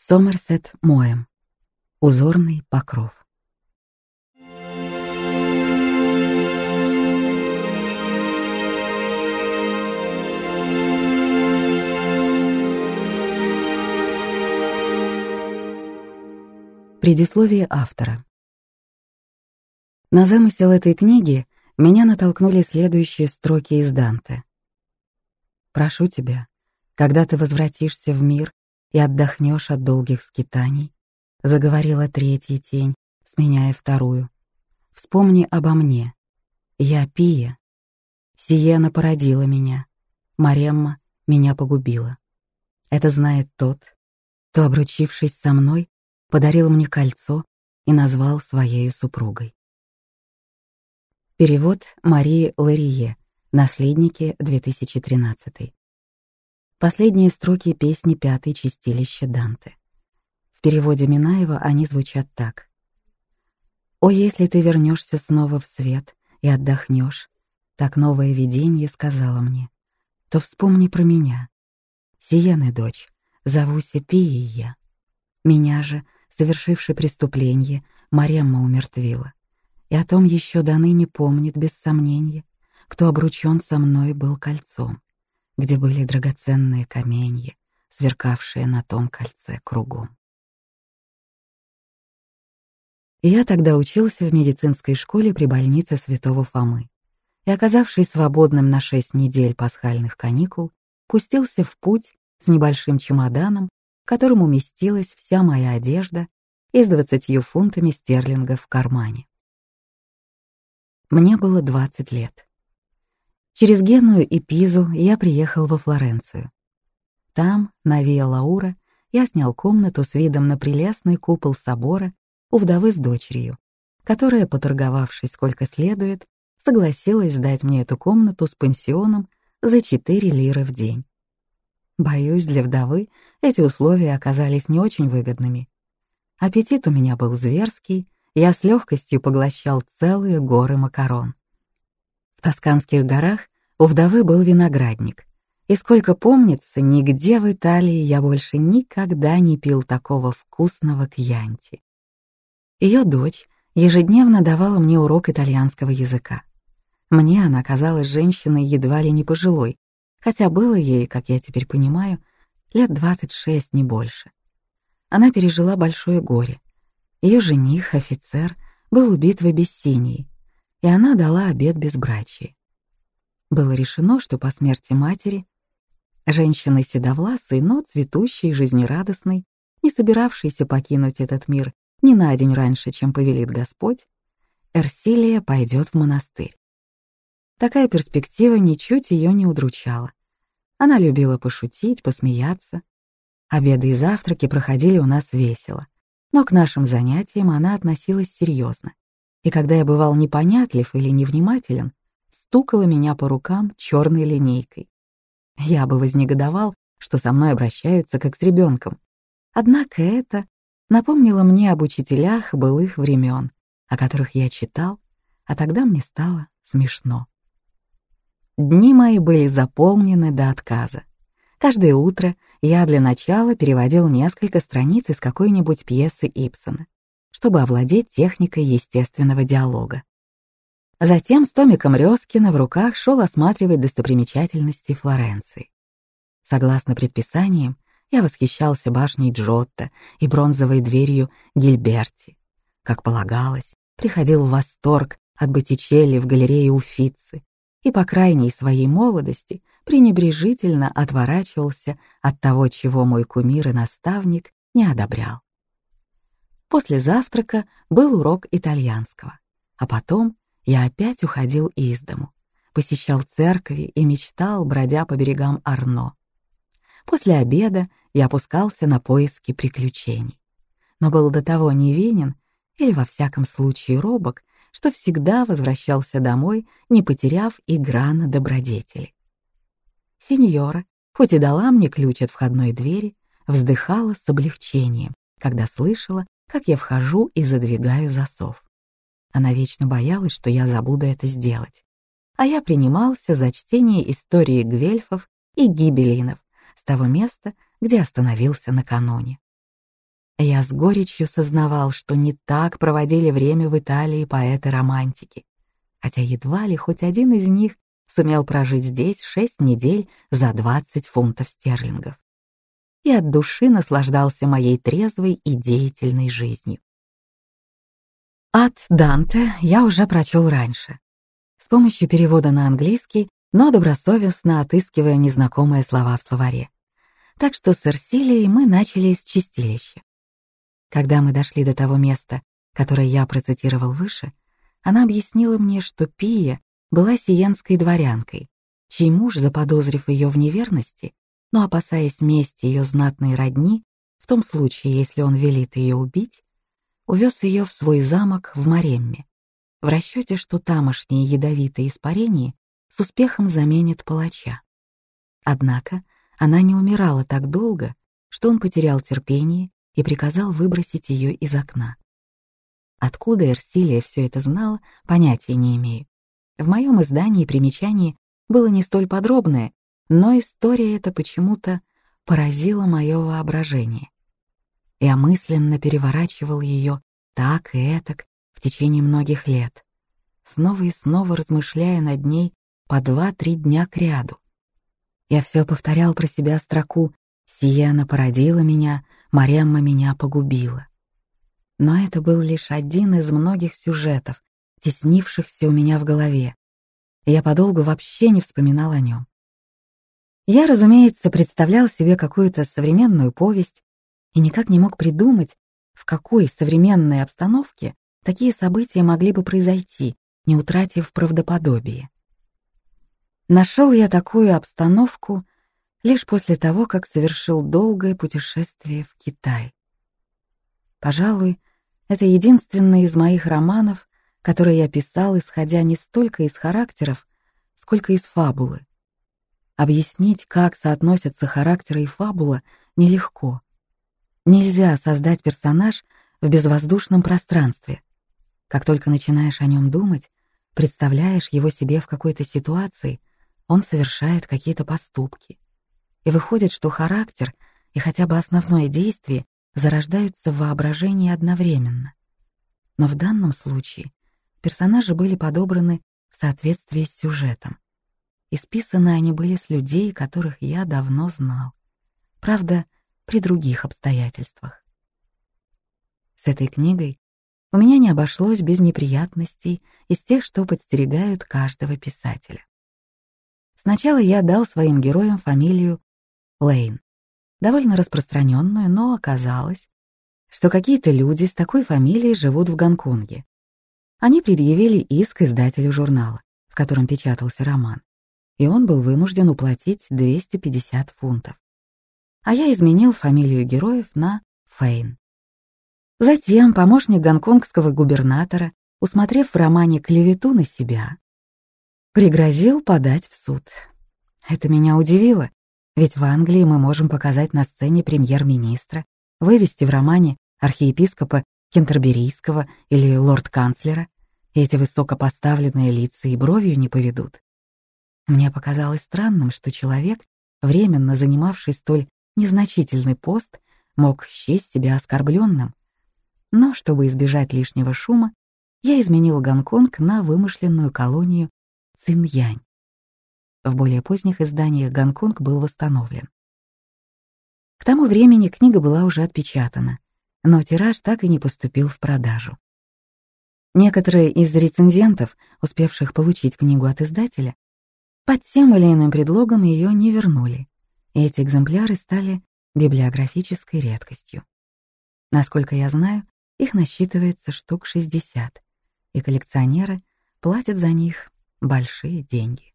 Сомерсет Моэм. Узорный покров. Предисловие автора. На замысел этой книги меня натолкнули следующие строки из Данте. «Прошу тебя, когда ты возвратишься в мир и отдохнешь от долгих скитаний», заговорила третья тень, сменяя вторую. «Вспомни обо мне. Я Пия. Сиена породила меня. Маремма меня погубила. Это знает тот, кто, обручившись со мной, подарил мне кольцо и назвал своей супругой. Перевод Марии Ларие. Наследники 2013. Последние строки песни пятой чистилища Данте. В переводе Минаева они звучат так. «О, если ты вернешься снова в свет и отдохнешь, так новое видение сказала мне, то вспомни про меня. Сиены, дочь, зовуся Пией я. Меня же совершивший преступление, Маремма умертвила. И о том еще до ныне помнит без сомнения, кто обручен со мной был кольцом, где были драгоценные каменья, сверкавшие на том кольце кругом. Я тогда учился в медицинской школе при больнице Святого Фомы и, оказавшись свободным на шесть недель пасхальных каникул, пустился в путь с небольшим чемоданом которым уместилась вся моя одежда и с двадцатью фунтами стерлингов в кармане. Мне было двадцать лет. Через Геную и Пизу я приехал во Флоренцию. Там, на Виа Лаура, я снял комнату с видом на прелестный купол собора у вдовы с дочерью, которая, поторговавшись сколько следует, согласилась сдать мне эту комнату с пансионом за четыре лиры в день. Боюсь, для вдовы эти условия оказались не очень выгодными. Аппетит у меня был зверский, я с легкостью поглощал целые горы макарон. В Тосканских горах у вдовы был виноградник, и сколько помнится, нигде в Италии я больше никогда не пил такого вкусного кьянти. Ее дочь ежедневно давала мне урок итальянского языка. Мне она казалась женщиной едва ли не пожилой, хотя было ей, как я теперь понимаю, лет двадцать шесть, не больше. Она пережила большое горе. Ее жених, офицер, был убит в Абиссинии, и она дала обет безбрачия. Было решено, что по смерти матери женщины седовласой, но цветущей, жизнерадостной, не собиравшейся покинуть этот мир ни на день раньше, чем повелит Господь, Эрсилия пойдет в монастырь. Такая перспектива ничуть ее не удручала. Она любила пошутить, посмеяться. Обеды и завтраки проходили у нас весело, но к нашим занятиям она относилась серьезно. И когда я бывал непонятлив или невнимателен, стукала меня по рукам черной линейкой. Я бы вознегодовал, что со мной обращаются как с ребенком. Однако это напомнило мне об учителях былых времен, о которых я читал, а тогда мне стало смешно. Дни мои были заполнены до отказа. Каждое утро я для начала переводил несколько страниц из какой-нибудь пьесы Ипсона, чтобы овладеть техникой естественного диалога. Затем с Томиком Рёскина в руках шел осматривать достопримечательности Флоренции. Согласно предписаниям, я восхищался башней Джотто и бронзовой дверью Гильберти. Как полагалось, приходил в восторг от Боттичелли в галерее Уффици, и по крайней своей молодости пренебрежительно отворачивался от того, чего мой кумир и наставник не одобрял. После завтрака был урок итальянского, а потом я опять уходил из дому, посещал церкви и мечтал, бродя по берегам Арно. После обеда я опускался на поиски приключений, но был до того невинен или, во всяком случае, робок, что всегда возвращался домой, не потеряв и грана добродетели. Сеньора, хоть и дала мне ключ от входной двери, вздыхала с облегчением, когда слышала, как я вхожу и задвигаю засов. Она вечно боялась, что я забуду это сделать. А я принимался за чтение истории гвельфов и гибелинов с того места, где остановился накануне. Я с горечью сознавал, что не так проводили время в Италии поэты-романтики, хотя едва ли хоть один из них сумел прожить здесь шесть недель за 20 фунтов стерлингов. И от души наслаждался моей трезвой и деятельной жизнью. От Данте я уже прочел раньше, с помощью перевода на английский, но добросовестно отыскивая незнакомые слова в словаре. Так что с Эрсилией мы начали с чистилища. Когда мы дошли до того места, которое я процитировал выше, она объяснила мне, что Пия была сиенской дворянкой, чей муж, заподозрив ее в неверности, но опасаясь мести ее знатной родни, в том случае, если он велит ее убить, увез ее в свой замок в Маремме, в расчете, что тамошние ядовитые испарения с успехом заменят палача. Однако она не умирала так долго, что он потерял терпение и приказал выбросить ее из окна. Откуда Эрсилия все это знала, понятия не имею. В моем издании примечание было не столь подробное, но история эта почему-то поразила мое воображение. Я мысленно переворачивал ее так и этак в течение многих лет, снова и снова размышляя над ней по два-три дня кряду. Я все повторял про себя строку «Сиена породила меня, Маремма меня погубила». Но это был лишь один из многих сюжетов, теснившихся у меня в голове. Я подолгу вообще не вспоминал о нем. Я, разумеется, представлял себе какую-то современную повесть и никак не мог придумать, в какой современной обстановке такие события могли бы произойти, не утратив правдоподобие. Нашел я такую обстановку лишь после того, как совершил долгое путешествие в Китай. Пожалуй, это единственный из моих романов, который я писал, исходя не столько из характеров, сколько из фабулы. Объяснить, как соотносятся характеры и фабула, нелегко. Нельзя создать персонаж в безвоздушном пространстве. Как только начинаешь о нем думать, представляешь его себе в какой-то ситуации, он совершает какие-то поступки. И выходит, что характер и хотя бы основное действие зарождаются в воображении одновременно. Но в данном случае персонажи были подобраны в соответствии с сюжетом. И списаны они были с людей, которых я давно знал. Правда, при других обстоятельствах. С этой книгой у меня не обошлось без неприятностей из тех, что подстерегают каждого писателя. Сначала я дал своим героям фамилию Лейн, довольно распространенную, но оказалось, что какие-то люди с такой фамилией живут в Гонконге. Они предъявили иск издателю журнала, в котором печатался роман, и он был вынужден уплатить 250 фунтов. А я изменил фамилию героев на Фейн. Затем помощник гонконгского губернатора, усмотрев в романе клевету на себя, пригрозил подать в суд. Это меня удивило, ведь в Англии мы можем показать на сцене премьер-министра, вывести в романе архиепископа Кентерберийского или лорд-канцлера, и эти высокопоставленные лица и бровью не поведут. Мне показалось странным, что человек, временно занимавший столь незначительный пост, мог счесть себя оскорбленным, но чтобы избежать лишнего шума, я изменил Гонконг на вымышленную колонию Циньянь. В более поздних изданиях Гонконг был восстановлен. К тому времени книга была уже отпечатана, но тираж так и не поступил в продажу. Некоторые из рецензентов, успевших получить книгу от издателя, под тем или иным предлогом ее не вернули, и эти экземпляры стали библиографической редкостью. Насколько я знаю, их насчитывается штук 60, и коллекционеры платят за них большие деньги.